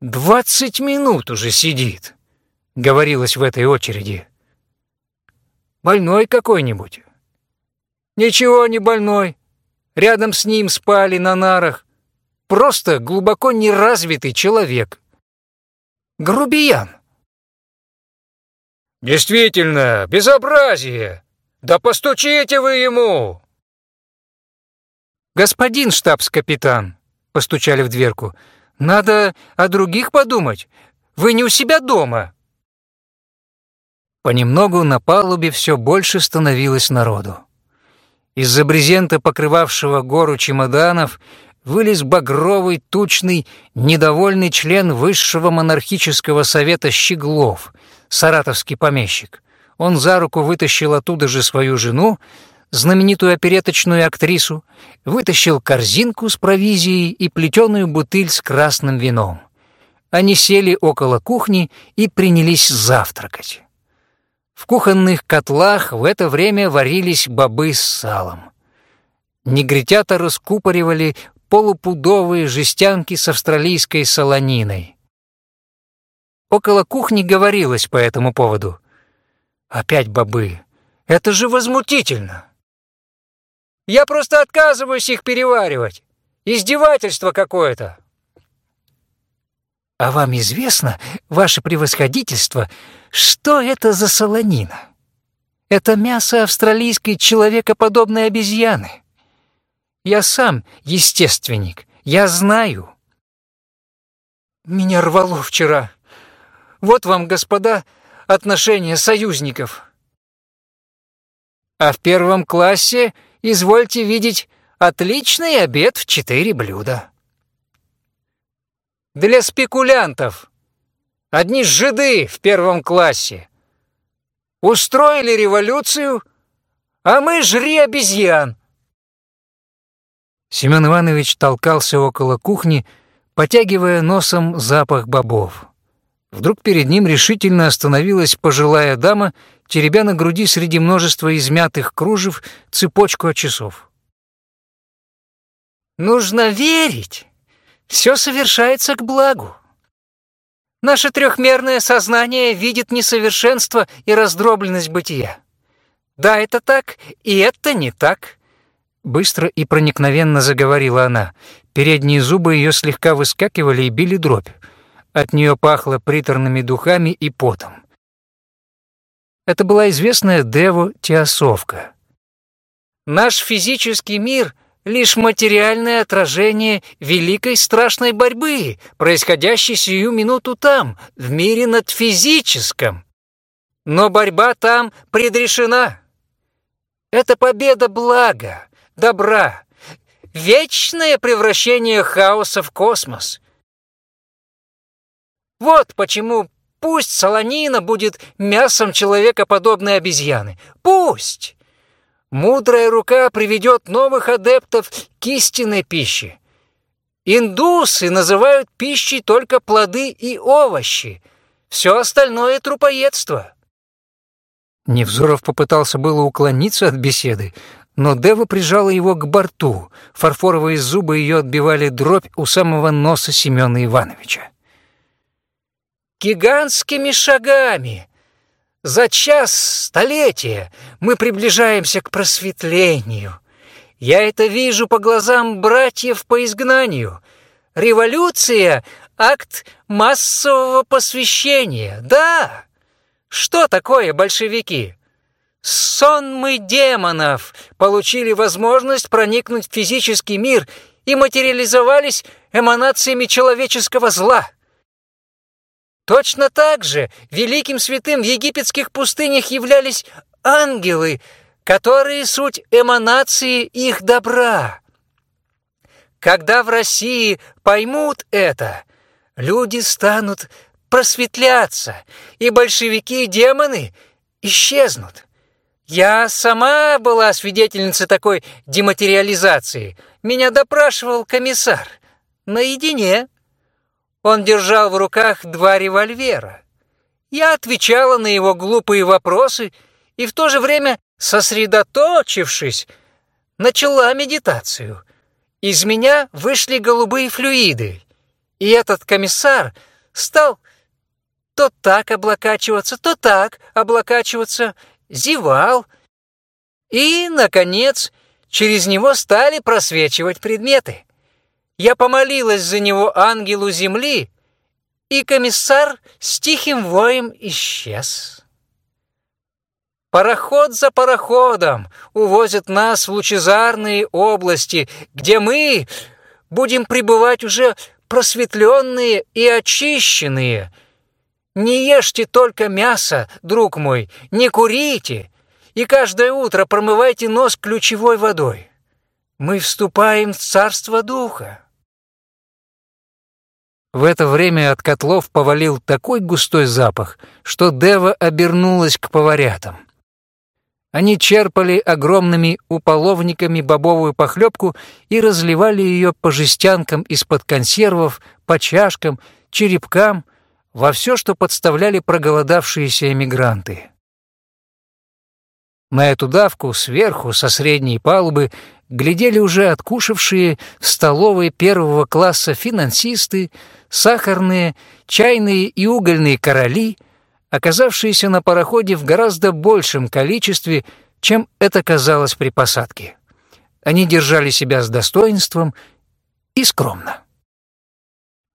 «Двадцать минут уже сидит», — говорилось в этой очереди. «Больной какой-нибудь?» «Ничего не больной. Рядом с ним спали на нарах. Просто глубоко неразвитый человек. Грубиян». «Действительно, безобразие! Да постучите вы ему!» «Господин штабс-капитан», — постучали в дверку, — «надо о других подумать. Вы не у себя дома». Понемногу на палубе все больше становилось народу. Из-за брезента, покрывавшего гору чемоданов, вылез багровый, тучный, недовольный член высшего монархического совета Щеглов, саратовский помещик. Он за руку вытащил оттуда же свою жену, знаменитую опереточную актрису, вытащил корзинку с провизией и плетеную бутыль с красным вином. Они сели около кухни и принялись завтракать. В кухонных котлах в это время варились бобы с салом. Негритята раскупоривали полупудовые жестянки с австралийской солониной. Около кухни говорилось по этому поводу. «Опять бобы. Это же возмутительно!» «Я просто отказываюсь их переваривать. Издевательство какое-то!» «А вам известно, ваше превосходительство, что это за солонина? Это мясо австралийской человекоподобной обезьяны. Я сам естественник, я знаю». «Меня рвало вчера», вот вам, господа, отношения союзников. А в первом классе извольте видеть отличный обед в четыре блюда. Для спекулянтов. Одни жиды в первом классе. Устроили революцию, а мы жри обезьян. Семен Иванович толкался около кухни, потягивая носом запах бобов. Вдруг перед ним решительно остановилась пожилая дама, теребя на груди среди множества измятых кружев цепочку от часов. «Нужно верить! Все совершается к благу. Наше трехмерное сознание видит несовершенство и раздробленность бытия. Да, это так, и это не так». Быстро и проникновенно заговорила она. Передние зубы ее слегка выскакивали и били дробь. От нее пахло приторными духами и потом. Это была известная Деву Теосовка. «Наш физический мир — лишь материальное отражение великой страшной борьбы, происходящей сию минуту там, в мире над физическом. Но борьба там предрешена. Это победа блага, добра, вечное превращение хаоса в космос — вот почему пусть солонина будет мясом человекоподобной обезьяны. Пусть! Мудрая рука приведет новых адептов к истинной пище. Индусы называют пищей только плоды и овощи. Все остальное — трупоедство. Невзоров попытался было уклониться от беседы, но Дева прижала его к борту. Фарфоровые зубы ее отбивали дробь у самого носа Семена Ивановича гигантскими шагами. За час столетия мы приближаемся к просветлению. Я это вижу по глазам братьев по изгнанию. Революция — акт массового посвящения, да. Что такое большевики? Сонмы демонов получили возможность проникнуть в физический мир и материализовались эманациями человеческого зла. Точно так же великим святым в египетских пустынях являлись ангелы, которые суть эманации их добра. Когда в России поймут это, люди станут просветляться, и большевики и демоны исчезнут. Я сама была свидетельницей такой дематериализации. Меня допрашивал комиссар. Наедине. Он держал в руках два револьвера. Я отвечала на его глупые вопросы и в то же время, сосредоточившись, начала медитацию. Из меня вышли голубые флюиды, и этот комиссар стал то так облокачиваться, то так облокачиваться, зевал. И, наконец, через него стали просвечивать предметы. Я помолилась за него ангелу земли, и комиссар с тихим воем исчез. Пароход за пароходом увозят нас в лучезарные области, где мы будем пребывать уже просветленные и очищенные. Не ешьте только мясо, друг мой, не курите, и каждое утро промывайте нос ключевой водой. Мы вступаем в царство духа. В это время от котлов повалил такой густой запах, что Дева обернулась к поварятам. Они черпали огромными уполовниками бобовую похлебку и разливали ее по жестянкам из-под консервов, по чашкам, черепкам, во все, что подставляли проголодавшиеся эмигранты. На эту давку сверху, со средней палубы, глядели уже откушавшие в столовой первого класса финансисты, сахарные, чайные и угольные короли — оказавшиеся на пароходе в гораздо большем количестве, чем это казалось при посадке. Они держали себя с достоинством и скромно.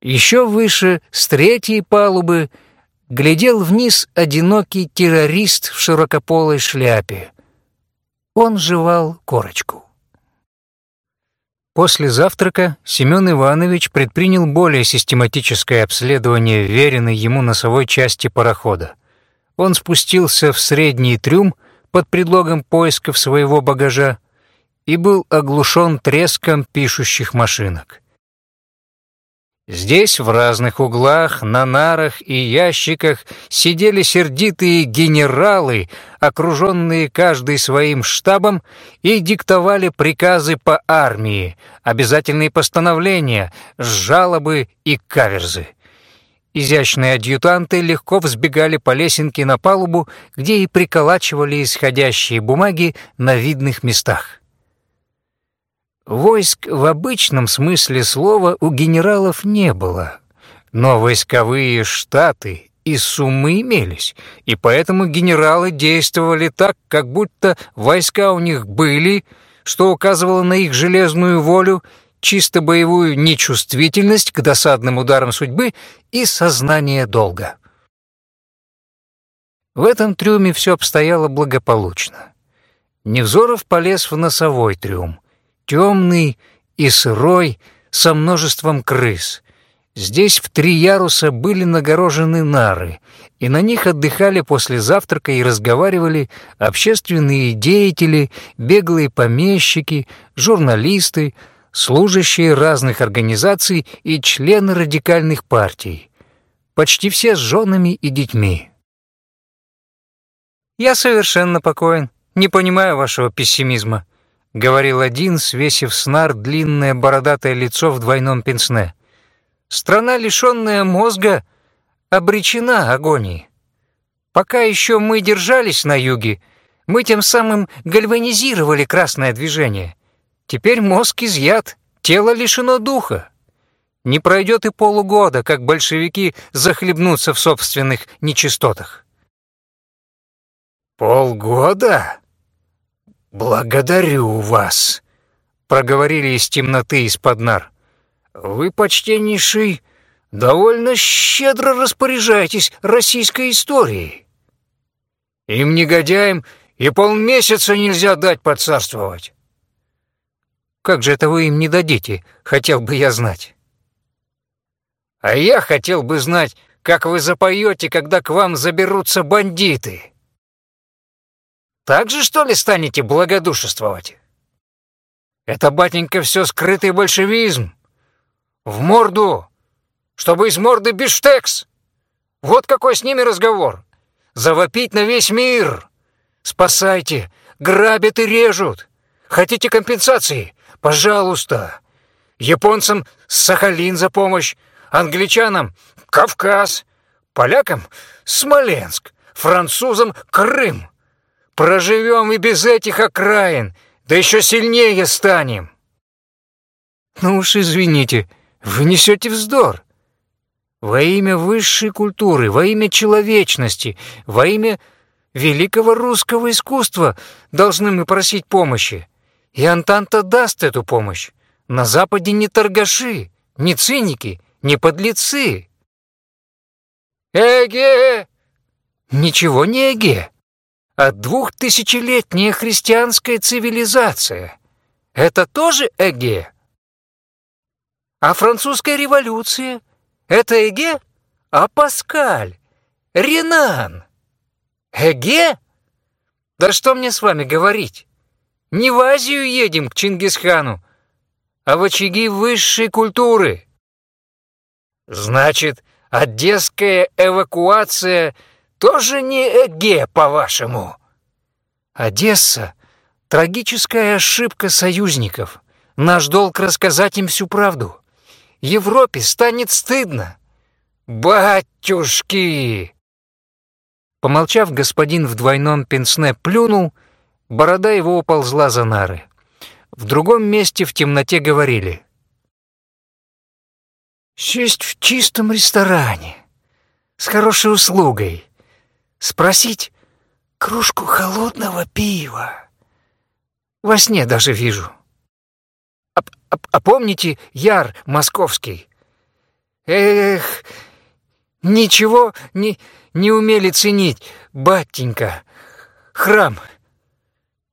Еще выше, с третьей палубы, глядел вниз одинокий террорист в широкополой шляпе. Он жевал корочку. После завтрака Семен Иванович предпринял более систематическое обследование веренной ему носовой части парохода. Он спустился в средний трюм под предлогом поисков своего багажа и был оглушен треском пишущих машинок. Здесь, в разных углах, на нарах и ящиках сидели сердитые генералы, окруженные каждый своим штабом, и диктовали приказы по армии, обязательные постановления, жалобы и каверзы. Изящные адъютанты легко взбегали по лесенке на палубу, где и приколачивали исходящие бумаги на видных местах. Войск в обычном смысле слова у генералов не было, но войсковые штаты и суммы имелись, и поэтому генералы действовали так, как будто войска у них были, что указывало на их железную волю, чисто боевую нечувствительность к досадным ударам судьбы и сознание долга. В этом трюме все обстояло благополучно. Невзоров полез в носовой трюм, темный и сырой, со множеством крыс. Здесь в три яруса были нагорожены нары, и на них отдыхали после завтрака и разговаривали общественные деятели, беглые помещики, журналисты, служащие разных организаций и члены радикальных партий. Почти все с женами и детьми. «Я совершенно покоен, не понимаю вашего пессимизма», — говорил один, свесив снар длинное бородатое лицо в двойном пенсне. «Страна, лишенная мозга, обречена агонии. Пока еще мы держались на юге, мы тем самым гальванизировали красное движение. Теперь мозг изъят, тело лишено духа. Не пройдет и полугода, как большевики захлебнутся в собственных нечистотах». «Полгода?» «Благодарю вас», — проговорили из темноты из-под нар. «Вы, почтеннейший, довольно щедро распоряжаетесь российской историей. Им, негодяям, и полмесяца нельзя дать поцарствовать». «Как же это вы им не дадите, хотел бы я знать». «А я хотел бы знать, как вы запоете, когда к вам заберутся бандиты». Так же, что ли, станете благодушествовать? Это, батенька, все скрытый большевизм. В морду, чтобы из морды биштекс. Вот какой с ними разговор. Завопить на весь мир. Спасайте, грабят и режут. Хотите компенсации? Пожалуйста. Японцам Сахалин за помощь, англичанам Кавказ, полякам Смоленск, французам Крым. Проживем и без этих окраин, да еще сильнее станем. Ну уж извините, вы несете вздор. Во имя высшей культуры, во имя человечности, во имя великого русского искусства должны мы просить помощи. И Антанта даст эту помощь. На Западе не торгаши, не циники, не подлецы. Эге! Ничего не эге. А двухтысячелетняя христианская цивилизация. Это тоже эге? А французская революция? Это эге? А Паскаль? Ренан? Эге? Да что мне с вами говорить? Не в Азию едем к Чингисхану, а в очаги высшей культуры. Значит, одесская эвакуация тоже не Эге, по-вашему? Одесса — трагическая ошибка союзников. Наш долг рассказать им всю правду. Европе станет стыдно. Батюшки! Помолчав, господин в двойном пенсне плюнул, борода его уползла за нары. В другом месте в темноте говорили. «Сесть в чистом ресторане, с хорошей услугой, спросить кружку холодного пива. Во сне даже вижу. А, а, а помните Яр Московский? Эх, ничего не, не умели ценить, батенька. Храм —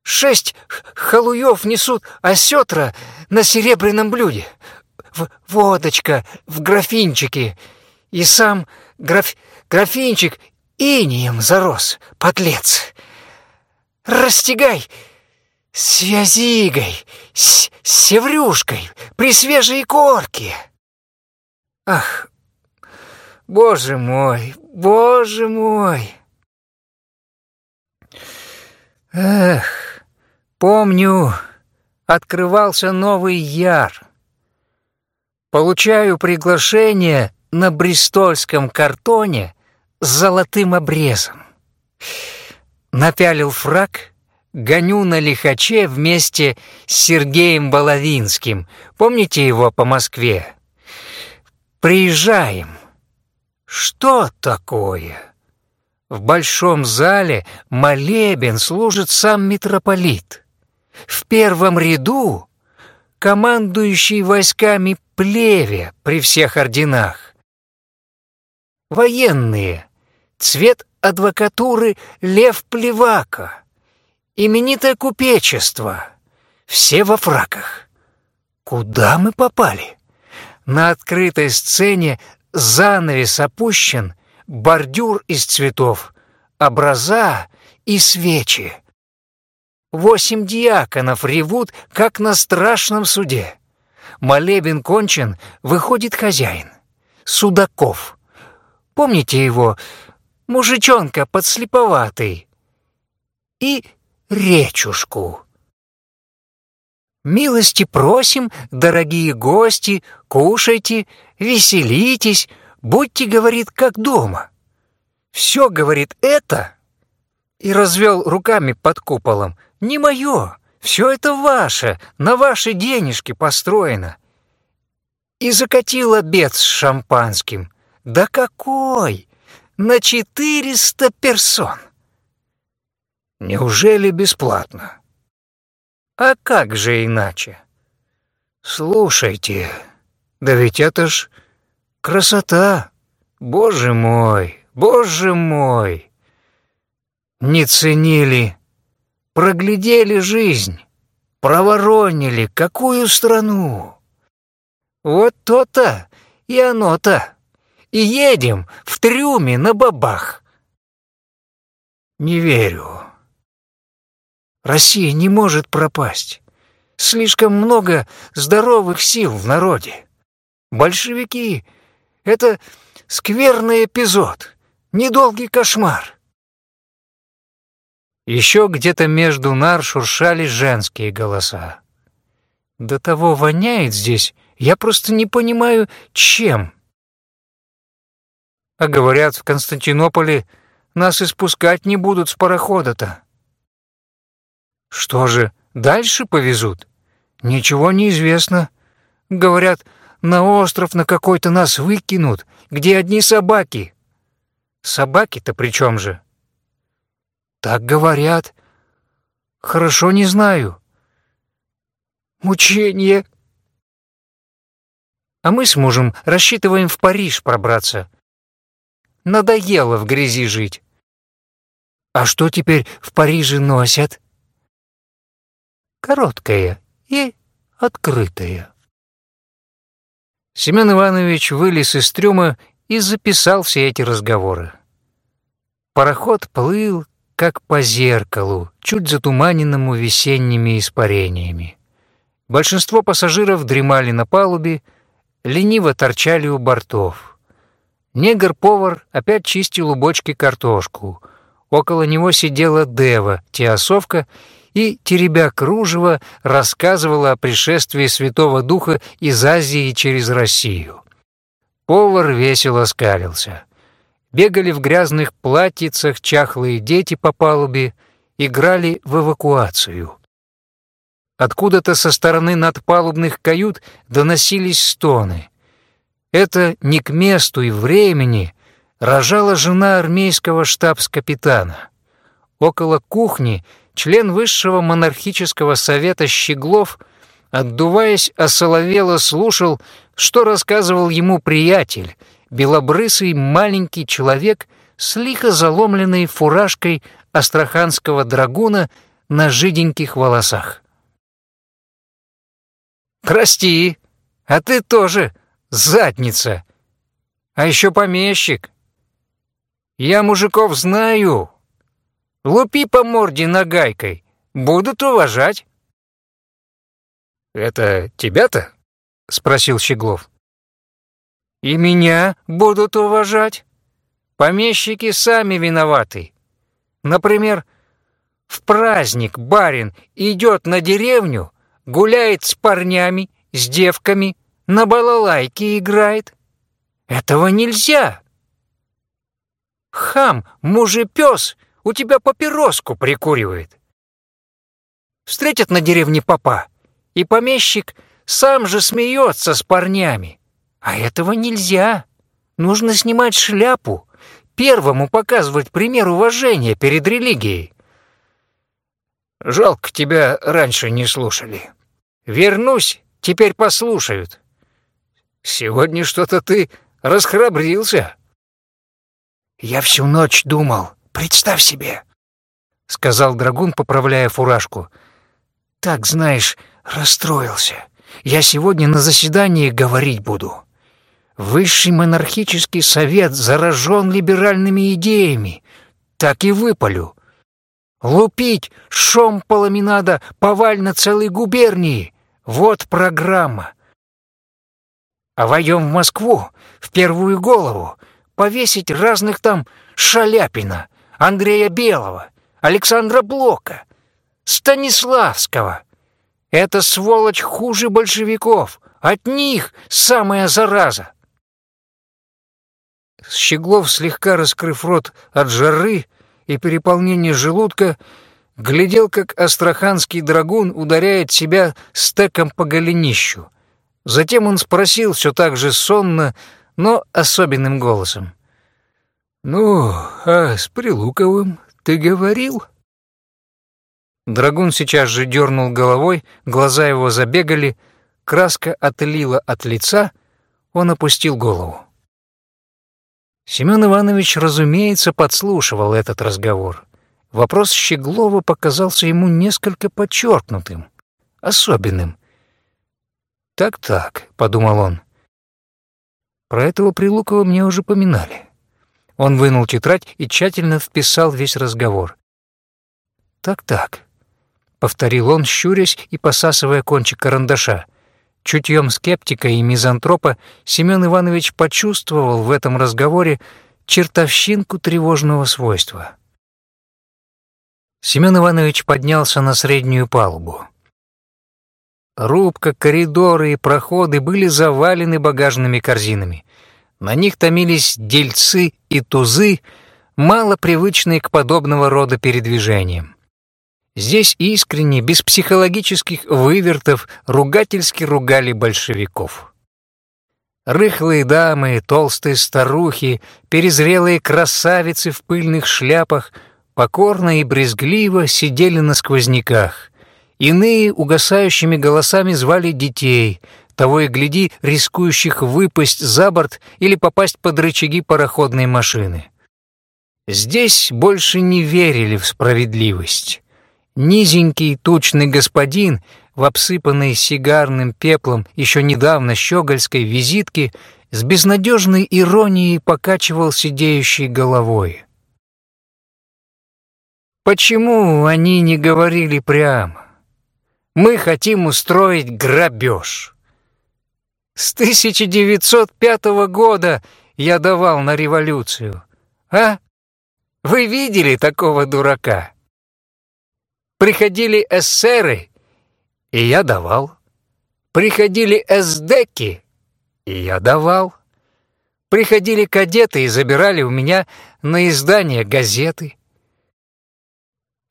Шесть халуев несут осетра на серебряном блюде. В водочка в графинчике. И сам граф... графинчик инием зарос, подлец. Растягай с вязигой, с севрюшкой, при свежей корке. Ах, боже мой, боже мой! Эх! Помню, открывался новый яр. Получаю приглашение на бристольском картоне с золотым обрезом. Напялил фраг, гоню на лихаче вместе с Сергеем Баловинским. Помните его по Москве? Приезжаем. Что такое? В большом зале молебен служит сам митрополит. В первом ряду командующий войсками плеве при всех орденах. Военные, цвет адвокатуры Лев Плевака, именитое купечество, все во фраках. Куда мы попали? На открытой сцене занавес опущен, бордюр из цветов, образа и свечи. Восемь диаконов ревут, как на страшном суде. Молебен кончен, выходит хозяин. Судаков. Помните его? Мужичонка подслеповатый. И речушку. «Милости просим, дорогие гости, кушайте, веселитесь, будьте, — говорит, — как дома». Все, говорит, это, и развел руками под куполом, не мое, все это ваше, на ваши денежки построено. И закатил обед с шампанским. Да какой? На четыреста персон. Неужели бесплатно? А как же иначе? Слушайте, да ведь это ж красота. Боже мой, боже мой. Не ценили проглядели жизнь, проворонили какую страну. Вот то-то и оно-то. И едем в трюме на бабах. Не верю. Россия не может пропасть. Слишком много здоровых сил в народе. Большевики — это скверный эпизод, недолгий кошмар. Еще где-то между нар шуршали женские голоса. До того воняет здесь, я просто не понимаю, чем. А говорят, в Константинополе нас испускать не будут с парохода-то. Что же, дальше повезут? Ничего не известно. Говорят, на остров на какой-то нас выкинут, где одни собаки». «Собаки-то при чем же?» «Так говорят. Хорошо не знаю». «Мучение». «А мы с мужем рассчитываем в Париж пробраться. Надоело в грязи жить». «А что теперь в Париже носят?» «Короткое и открытое». Семен Иванович вылез из трюма и записал все эти разговоры. Пароход плыл, как по зеркалу, чуть затуманенному весенними испарениями. Большинство пассажиров дремали на палубе, лениво торчали у бортов. Негр-повар опять чистил у бочки картошку. Около него сидела Дева, теосовка, и, теребя кружево, рассказывала о пришествии Святого Духа из Азии через Россию. Повар весело скалился. Бегали в грязных платьицах чахлые дети по палубе, играли в эвакуацию. Откуда-то со стороны надпалубных кают доносились стоны. Это не к месту и времени рожала жена армейского штабс-капитана. Около кухни член высшего монархического совета Щеглов, отдуваясь, осоловело слушал, что рассказывал ему приятель, белобрысый маленький человек с лихо заломленной фуражкой астраханского драгуна на жиденьких волосах. «Прости, а ты тоже задница, а еще помещик. Я мужиков знаю, Лупи по морде нагайкой, будут уважать». «Это тебя-то?» — спросил Щеглов. «И меня будут уважать. Помещики сами виноваты. Например, в праздник барин идет на деревню, гуляет с парнями, с девками, на балалайке играет. Этого нельзя. Хам, мужепёс — у тебя папироску прикуривает. Встретят на деревне папа, и помещик сам же смеется с парнями. А этого нельзя. Нужно снимать шляпу, первому показывать пример уважения перед религией. Жалко, тебя раньше не слушали. Вернусь, теперь послушают. Сегодня что-то ты расхрабрился. Я всю ночь думал, Представь себе!» — сказал Драгун, поправляя фуражку. «Так, знаешь, расстроился. Я сегодня на заседании говорить буду. Высший монархический совет заражен либеральными идеями. Так и выпалю. Лупить шомполами надо поваль на целой губернии. Вот программа. А войдем в Москву, в первую голову, повесить разных там Шаляпина, Андрея Белого, Александра Блока, Станиславского. Эта сволочь хуже большевиков. От них самая зараза. Щеглов, слегка раскрыв рот от жары и переполнения желудка, глядел, как астраханский драгун ударяет себя стеком по голенищу. Затем он спросил все так же сонно, но особенным голосом. «Ну, а с Прилуковым ты говорил?» Драгун сейчас же дернул головой, глаза его забегали, краска отлила от лица, он опустил голову. Семен Иванович, разумеется, подслушивал этот разговор. Вопрос Щеглова показался ему несколько подчеркнутым, особенным. «Так-так», — подумал он, — «про этого Прилукова мне уже поминали». Он вынул тетрадь и тщательно вписал весь разговор. «Так-так», — повторил он, щурясь и посасывая кончик карандаша. Чутьем скептика и мизантропа Семен Иванович почувствовал в этом разговоре чертовщинку тревожного свойства. Семен Иванович поднялся на среднюю палубу. Рубка, коридоры и проходы были завалены багажными корзинами. На них томились дельцы и тузы, мало привычные к подобного рода передвижениям. Здесь искренне, без психологических вывертов, ругательски ругали большевиков. Рыхлые дамы, толстые старухи, перезрелые красавицы в пыльных шляпах покорно и брезгливо сидели на сквозняках. Иные угасающими голосами звали детей, того и гляди, рискующих выпасть за борт или попасть под рычаги пароходной машины. Здесь больше не верили в справедливость. Низенький тучный господин в обсыпанной сигарным пеплом еще недавно щегольской визитке с безнадежной иронией покачивал сидеющей головой. Почему они не говорили прямо? Мы хотим устроить грабеж. С 1905 года я давал на революцию. А? Вы видели такого дурака? Приходили эсеры, и я давал. Приходили эсдеки, и я давал. Приходили кадеты и забирали у меня на издание газеты.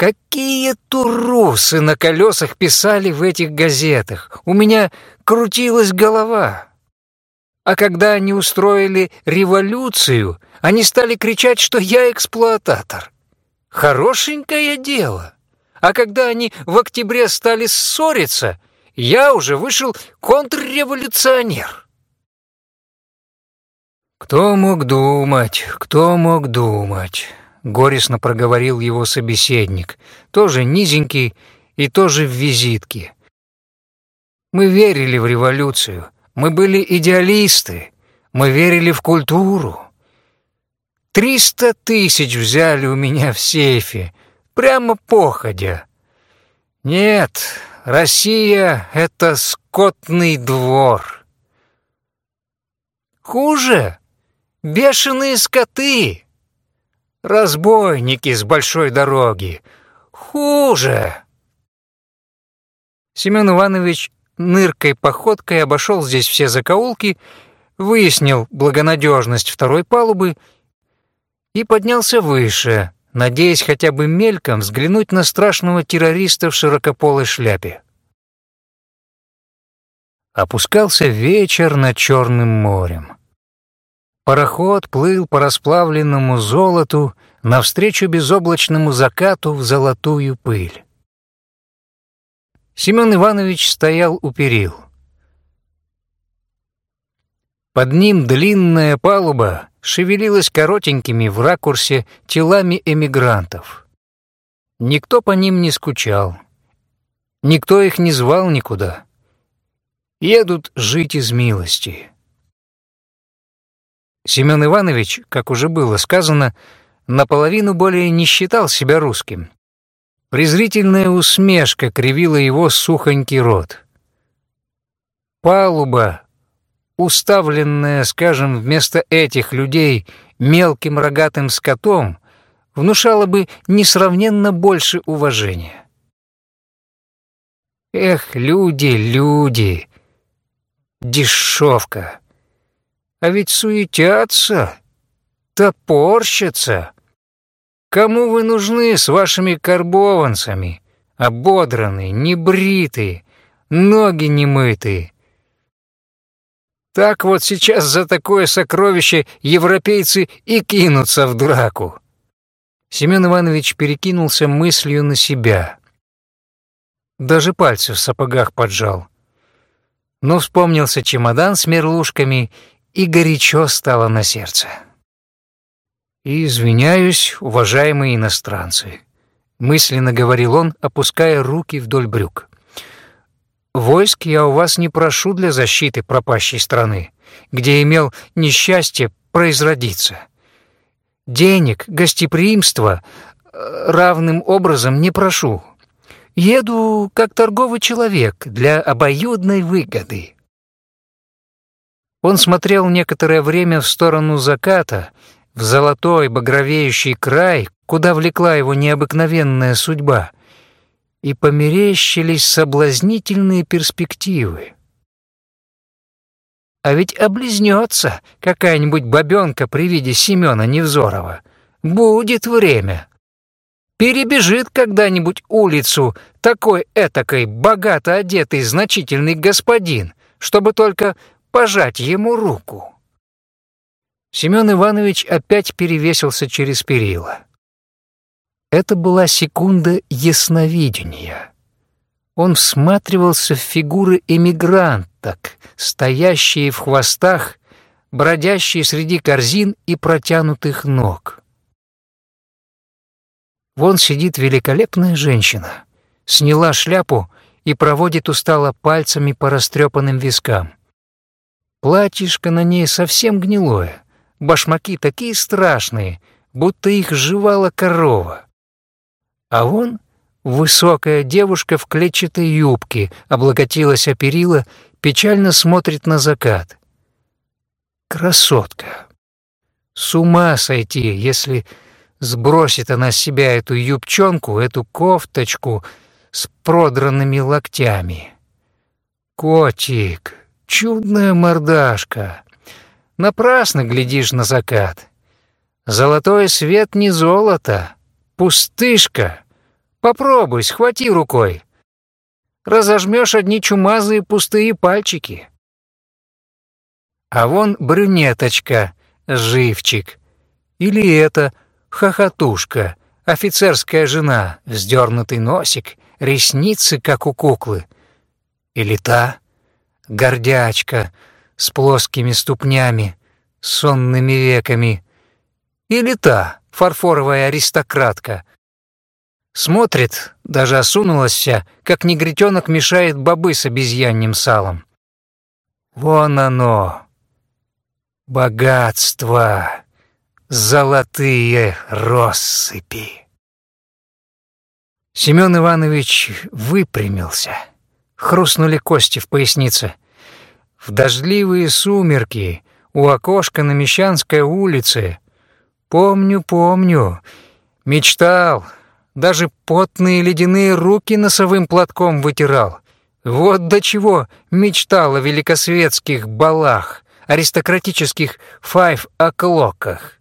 Какие турусы на колесах писали в этих газетах! У меня крутилась голова. А когда они устроили революцию, они стали кричать, что я эксплуататор. Хорошенькое дело. А когда они в октябре стали ссориться, я уже вышел контрреволюционер. «Кто мог думать, кто мог думать?» — горестно проговорил его собеседник, тоже низенький и тоже в визитке. «Мы верили в революцию, мы были идеалисты, мы верили в культуру. Триста тысяч взяли у меня в сейфе, прямо походя. Нет, Россия — это скотный двор. Хуже — бешеные скоты, разбойники с большой дороги. Хуже. Семен Иванович ныркой походкой обошел здесь все закоулки, выяснил благонадежность второй палубы и поднялся выше, надеясь хотя бы мельком взглянуть на страшного террориста в широкополой шляпе. Опускался вечер над Черным морем. Пароход плыл по расплавленному золоту навстречу безоблачному закату в золотую пыль. Семен Иванович стоял у перил. Под ним длинная палуба шевелилась коротенькими в ракурсе телами эмигрантов. Никто по ним не скучал. Никто их не звал никуда. Едут жить из милости. Семен Иванович, как уже было сказано, наполовину более не считал себя русским. Презрительная усмешка кривила его сухонький рот. Палуба, уставленная, скажем, вместо этих людей мелким рогатым скотом, внушала бы несравненно больше уважения. Эх, люди, люди, дешевка. А ведь суетятся, топорщатся. Кому вы нужны с вашими карбованцами, ободранные, небритые, ноги немытые? Так вот сейчас за такое сокровище европейцы и кинутся в драку. Семен Иванович перекинулся мыслью на себя. Даже пальцы в сапогах поджал. Но вспомнился чемодан с мерлушками, и горячо стало на сердце. «И извиняюсь, уважаемые иностранцы», — мысленно говорил он, опуская руки вдоль брюк. Войск я у вас не прошу для защиты пропащей страны, где имел несчастье произродиться. Денег, гостеприимства э, равным образом не прошу. Еду как торговый человек для обоюдной выгоды». Он смотрел некоторое время в сторону заката, в золотой багровеющий край, куда влекла его необыкновенная судьба — и померещились соблазнительные перспективы. А ведь облизнется какая-нибудь бабенка при виде Семена Невзорова. Будет время. Перебежит когда-нибудь улицу такой этакой богато одетый значительный господин, чтобы только пожать ему руку. Семен Иванович опять перевесился через перила. Это была секунда ясновидения. Он всматривался в фигуры эмигранток, стоящие в хвостах, бродящие среди корзин и протянутых ног. Вон сидит великолепная женщина, сняла шляпу и проводит устало пальцами по растрепанным вискам. Платьишко на ней совсем гнилое, башмаки такие страшные, будто их жевала корова. А вон высокая девушка в клетчатой юбке облокотилась о перила, печально смотрит на закат. Красотка. С ума сойти, если сбросит она с себя эту юбчонку, эту кофточку с продранными локтями. Котик, чудная мордашка. Напрасно глядишь на закат. Золотой свет не золото, пустышка. Попробуй, схвати рукой. Разожмешь одни чумазые пустые пальчики. А вон брюнеточка, живчик. Или это хохотушка, офицерская жена, вздернутый носик, ресницы, как у куклы. Или та гордячка с плоскими ступнями, сонными веками. Или та фарфоровая аристократка. Смотрит, даже осунулась как негритенок мешает бобы с обезьяньим салом. Вон оно, богатство, золотые россыпи. Семен Иванович выпрямился. Хрустнули кости в пояснице. В дождливые сумерки у окошка на Мещанской улице Помню, помню. Мечтал. Даже потные ледяные руки носовым платком вытирал. Вот до чего мечтал о великосветских балах, аристократических файв-оклоках.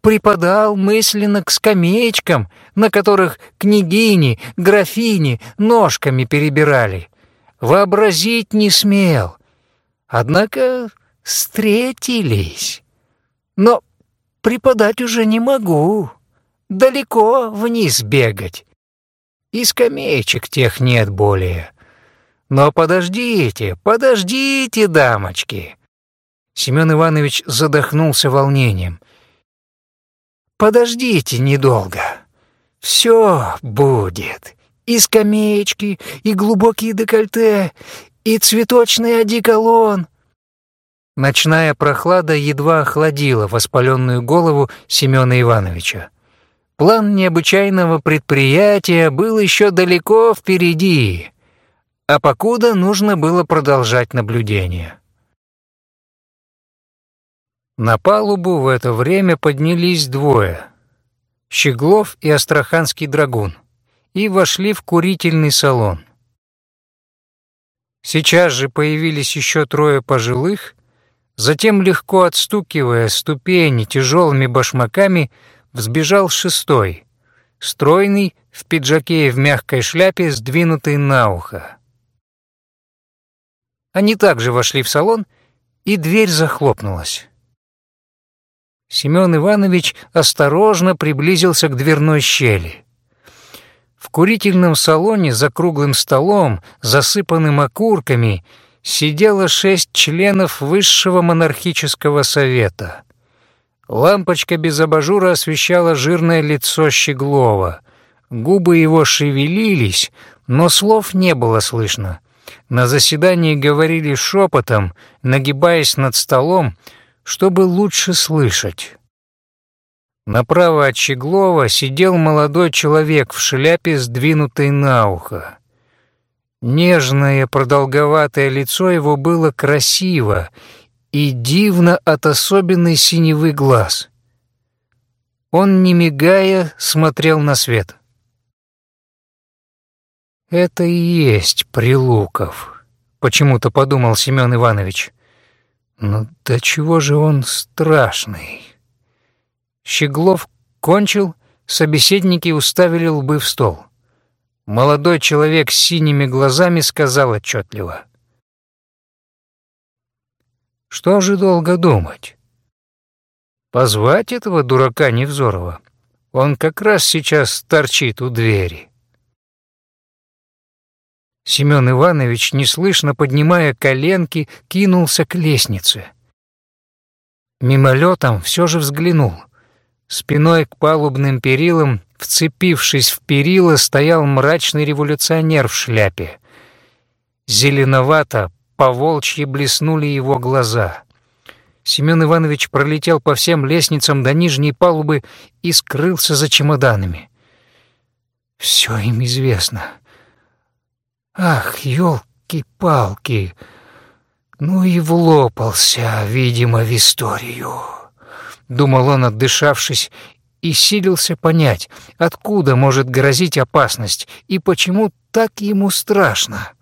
Припадал мысленно к скамеечкам, на которых княгини, графини ножками перебирали. Вообразить не смел. Однако встретились. Но преподать уже не могу. Далеко вниз бегать. И скамеечек тех нет более. Но подождите, подождите, дамочки. Семен Иванович задохнулся волнением. Подождите недолго. Все будет. И скамеечки, и глубокие декольте, и цветочный одеколон, Ночная прохлада едва охладила воспаленную голову Семена Ивановича. План необычайного предприятия был еще далеко впереди, а покуда нужно было продолжать наблюдение. На палубу в это время поднялись двое — Щеглов и Астраханский драгун — и вошли в курительный салон. Сейчас же появились еще трое пожилых — Затем, легко отстукивая ступени тяжелыми башмаками, взбежал шестой, стройный, в пиджаке и в мягкой шляпе, сдвинутой на ухо. Они также вошли в салон, и дверь захлопнулась. Семен Иванович осторожно приблизился к дверной щели. Курительном салоне за круглым столом, засыпанным окурками, сидело шесть членов Высшего монархического совета. Лампочка без абажура освещала жирное лицо Щеглова. Губы его шевелились, но слов не было слышно. На заседании говорили шепотом, нагибаясь над столом, чтобы лучше слышать. Направо от Щеглова сидел молодой человек в шляпе, сдвинутой на ухо. Нежное продолговатое лицо его было красиво и дивно от особенной синевы глаз. Он, не мигая, смотрел на свет. «Это и есть Прилуков», — почему-то подумал Семен Иванович. «Но до чего же он страшный?» Щеглов кончил, собеседники уставили лбы в стол. Молодой человек с синими глазами сказал отчетливо. Что же долго думать? Позвать этого дурака Невзорова? Он как раз сейчас торчит у двери. Семен Иванович, неслышно поднимая коленки, кинулся к лестнице. Мимолетом все же взглянул. Спиной к палубным перилам, вцепившись в перила, стоял мрачный революционер в шляпе. Зеленовато, поволчьи блеснули его глаза. Семен Иванович пролетел по всем лестницам до нижней палубы и скрылся за чемоданами. Все им известно. Ах, елки-палки! Ну и влопался, видимо, в историю. Думал он, отдышавшись, и силился понять, откуда может грозить опасность и почему так ему страшно.